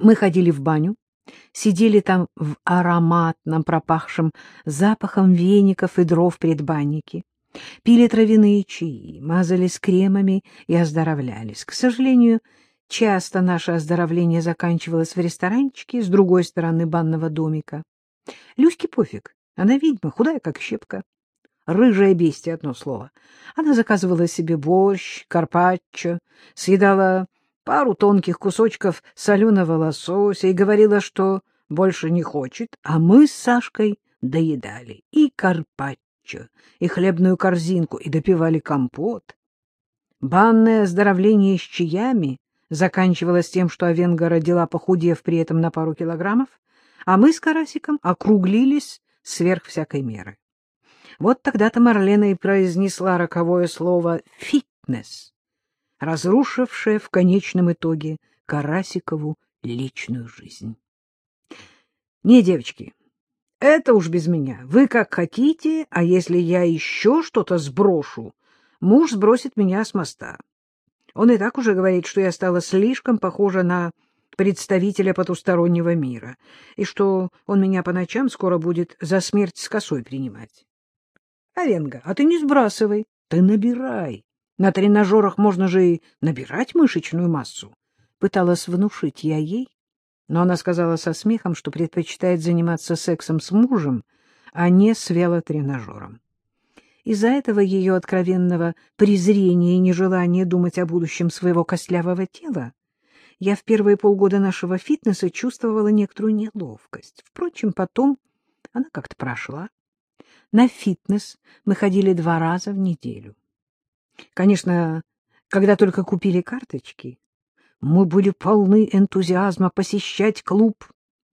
Мы ходили в баню, сидели там в ароматном, пропахшем запахом веников и дров предбаннике, пили травяные чаи, мазались кремами и оздоровлялись. К сожалению, часто наше оздоровление заканчивалось в ресторанчике с другой стороны банного домика. Люське пофиг, она ведьма, худая как щепка. Рыжая бестия, одно слово. Она заказывала себе борщ, карпаччо, съедала пару тонких кусочков соленого лосося и говорила, что больше не хочет, а мы с Сашкой доедали и карпаччо, и хлебную корзинку, и допивали компот. Банное оздоровление с чаями заканчивалось тем, что Овенга родила, похудев при этом на пару килограммов, а мы с Карасиком округлились сверх всякой меры. Вот тогда-то Марлена и произнесла роковое слово «фитнес», разрушившее в конечном итоге Карасикову личную жизнь. Не, девочки, это уж без меня. Вы как хотите, а если я еще что-то сброшу, муж сбросит меня с моста. Он и так уже говорит, что я стала слишком похожа на представителя потустороннего мира, и что он меня по ночам скоро будет за смерть с косой принимать. Овенга, а ты не сбрасывай, ты набирай. На тренажерах можно же и набирать мышечную массу. Пыталась внушить я ей, но она сказала со смехом, что предпочитает заниматься сексом с мужем, а не с велотренажером. Из-за этого ее откровенного презрения и нежелания думать о будущем своего костлявого тела я в первые полгода нашего фитнеса чувствовала некоторую неловкость. Впрочем, потом она как-то прошла. На фитнес мы ходили два раза в неделю. Конечно, когда только купили карточки, мы были полны энтузиазма посещать клуб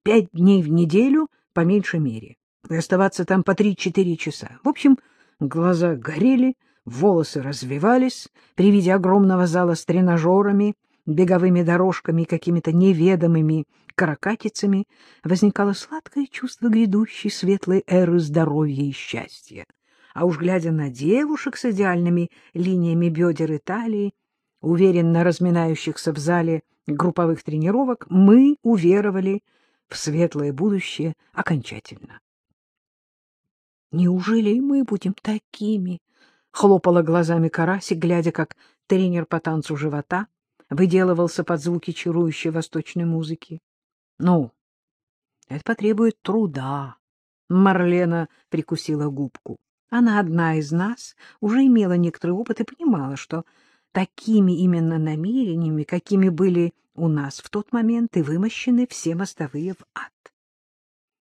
пять дней в неделю по меньшей мере и оставаться там по три-четыре часа. В общем, глаза горели, волосы развивались при виде огромного зала с тренажерами, беговыми дорожками и какими-то неведомыми каракатицами, возникало сладкое чувство грядущей светлой эры здоровья и счастья. А уж глядя на девушек с идеальными линиями бедер и талии, уверенно разминающихся в зале групповых тренировок, мы уверовали в светлое будущее окончательно. «Неужели мы будем такими?» — хлопала глазами Карасик, глядя, как тренер по танцу живота выделывался под звуки чарующей восточной музыки. Ну, это потребует труда. Марлена прикусила губку. Она одна из нас уже имела некоторый опыт и понимала, что такими именно намерениями, какими были у нас в тот момент, и вымощены все мостовые в ад.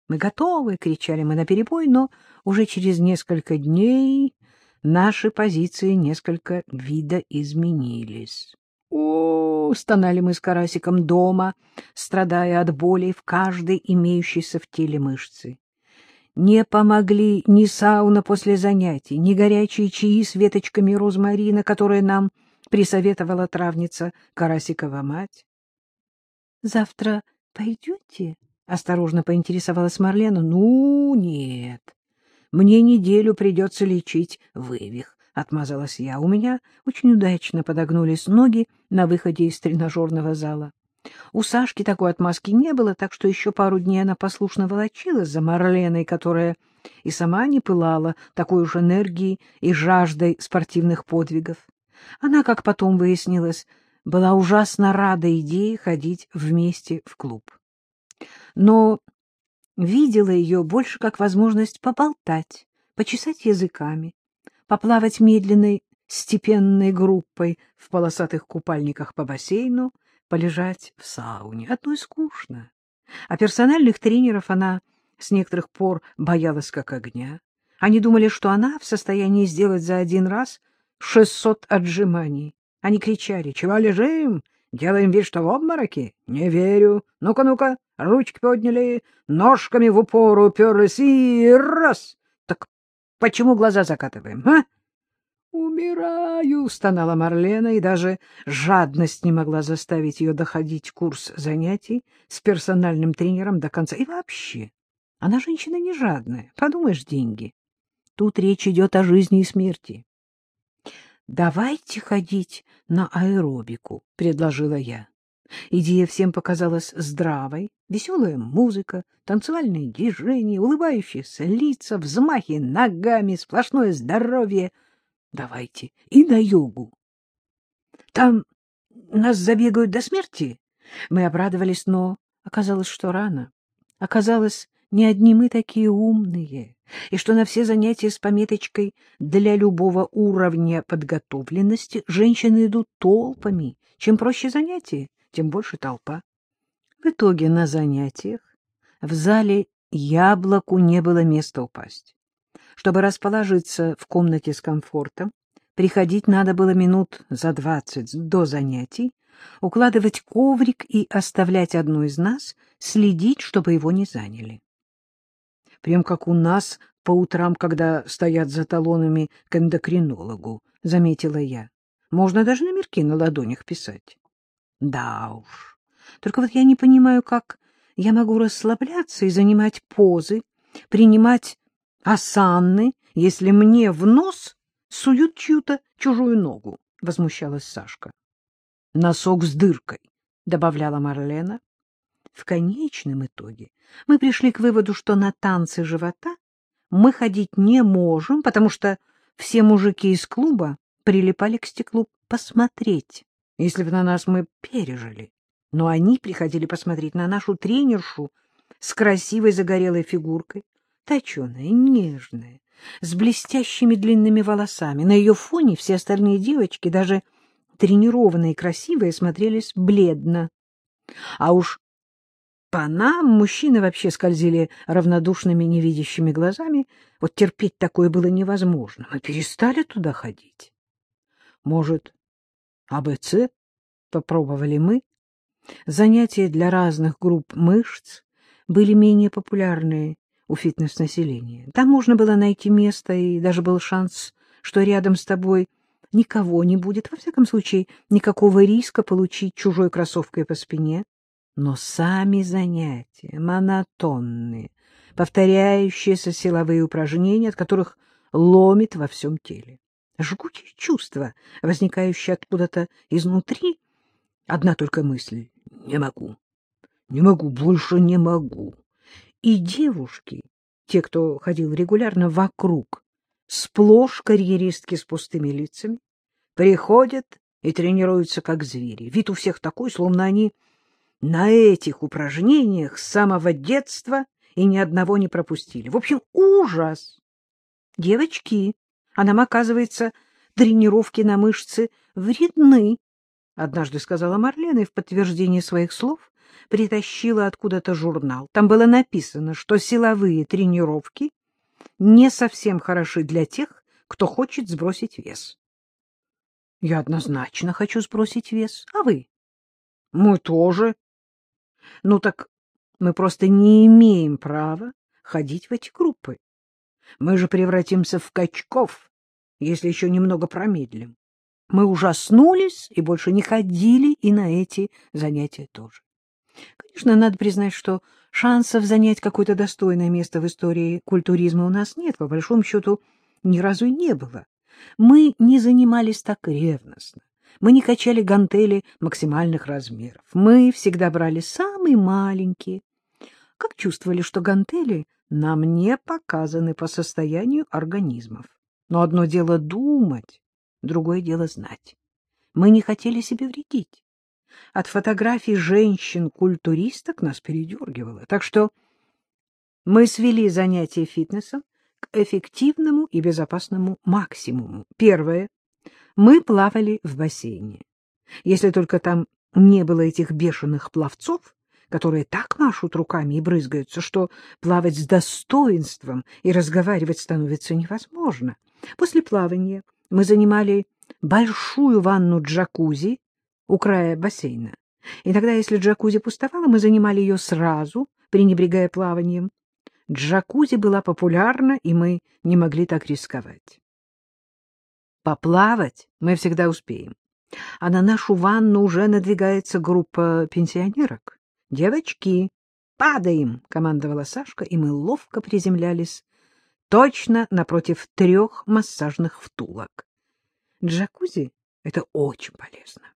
«Мы готовы!» — кричали мы наперебой, но уже через несколько дней наши позиции несколько видоизменились. О, стонали мы с Карасиком дома, страдая от боли в каждой имеющейся в теле мышцы. Не помогли ни сауна после занятий, ни горячие чаи с веточками розмарина, которые нам присоветовала травница Карасикова мать. — Завтра пойдете? — осторожно поинтересовалась Марлена. — Ну, нет. Мне неделю придется лечить вывих. — отмазалась я. У меня очень удачно подогнулись ноги на выходе из тренажерного зала. У Сашки такой отмазки не было, так что еще пару дней она послушно волочилась за Марленой, которая и сама не пылала такой уж энергией и жаждой спортивных подвигов. Она, как потом выяснилось, была ужасно рада идее ходить вместе в клуб. Но видела ее больше как возможность поболтать, почесать языками, поплавать медленной степенной группой в полосатых купальниках по бассейну, полежать в сауне. Одной скучно. А персональных тренеров она с некоторых пор боялась как огня. Они думали, что она в состоянии сделать за один раз шестьсот отжиманий. Они кричали, чего лежим? Делаем вид, что в обмороке? Не верю. Ну-ка, ну-ка, ручки подняли, ножками в упор уперлись и раз. Так Почему глаза закатываем, а? «Умираю!» — стонала Марлена, и даже жадность не могла заставить ее доходить курс занятий с персональным тренером до конца. И вообще, она женщина не жадная, подумаешь, деньги. Тут речь идет о жизни и смерти. «Давайте ходить на аэробику», — предложила я. Идея всем показалась здравой. Веселая музыка, танцевальные движения, улыбающиеся лица, взмахи ногами, сплошное здоровье. Давайте и на йогу. Там нас забегают до смерти. Мы обрадовались, но оказалось, что рано. Оказалось, не одни мы такие умные, и что на все занятия с пометочкой «для любого уровня подготовленности» женщины идут толпами. Чем проще занятие, тем больше толпа. В итоге на занятиях в зале яблоку не было места упасть. Чтобы расположиться в комнате с комфортом, приходить надо было минут за двадцать до занятий, укладывать коврик и оставлять одну из нас следить, чтобы его не заняли. Прям как у нас по утрам, когда стоят за талонами к эндокринологу, — заметила я. Можно даже номерки на ладонях писать. Да уж. Только вот я не понимаю, как я могу расслабляться и занимать позы, принимать осанны, если мне в нос суют чью-то чужую ногу, — возмущалась Сашка. — Носок с дыркой, — добавляла Марлена. В конечном итоге мы пришли к выводу, что на танцы живота мы ходить не можем, потому что все мужики из клуба прилипали к стеклу посмотреть, если бы на нас мы пережили. Но они приходили посмотреть на нашу тренершу с красивой загорелой фигуркой, точеная, нежная, с блестящими длинными волосами. На ее фоне все остальные девочки, даже тренированные и красивые, смотрелись бледно. А уж по нам мужчины вообще скользили равнодушными невидящими глазами. Вот терпеть такое было невозможно. Мы перестали туда ходить. Может, АБЦ попробовали мы? Занятия для разных групп мышц были менее популярны у фитнес-населения. Там можно было найти место, и даже был шанс, что рядом с тобой никого не будет, во всяком случае, никакого риска получить чужой кроссовкой по спине. Но сами занятия монотонные, повторяющиеся силовые упражнения, от которых ломит во всем теле. Жгучее чувство, возникающее откуда-то изнутри, одна только мысль — не могу, не могу, больше не могу. И девушки, те, кто ходил регулярно вокруг, сплошь карьеристки с пустыми лицами, приходят и тренируются как звери. Вид у всех такой, словно они на этих упражнениях с самого детства и ни одного не пропустили. В общем, ужас! Девочки, а нам, оказывается, тренировки на мышцы вредны, — однажды сказала Марлена и в подтверждение своих слов притащила откуда-то журнал. Там было написано, что силовые тренировки не совсем хороши для тех, кто хочет сбросить вес. Я однозначно хочу сбросить вес. А вы? Мы тоже, ну так мы просто не имеем права ходить в эти группы. Мы же превратимся в качков, если еще немного промедлим. Мы ужаснулись и больше не ходили и на эти занятия тоже. Конечно, надо признать, что шансов занять какое-то достойное место в истории культуризма у нас нет, по большому счету ни разу и не было. Мы не занимались так ревностно. Мы не качали гантели максимальных размеров. Мы всегда брали самые маленькие. Как чувствовали, что гантели нам не показаны по состоянию организмов. Но одно дело думать, другое дело знать. Мы не хотели себе вредить. От фотографий женщин-культуристок нас передергивало. Так что мы свели занятия фитнесом к эффективному и безопасному максимуму. Первое мы плавали в бассейне. Если только там не было этих бешеных пловцов, которые так машут руками и брызгаются, что плавать с достоинством и разговаривать становится невозможно. После плавания мы занимали большую ванну джакузи у края бассейна. Иногда, если джакузи пустовала, мы занимали ее сразу, пренебрегая плаванием. Джакузи была популярна, и мы не могли так рисковать. Поплавать мы всегда успеем. А на нашу ванну уже надвигается группа пенсионерок. «Девочки, падаем!» — командовала Сашка, и мы ловко приземлялись точно напротив трех массажных втулок. Джакузи — это очень полезно.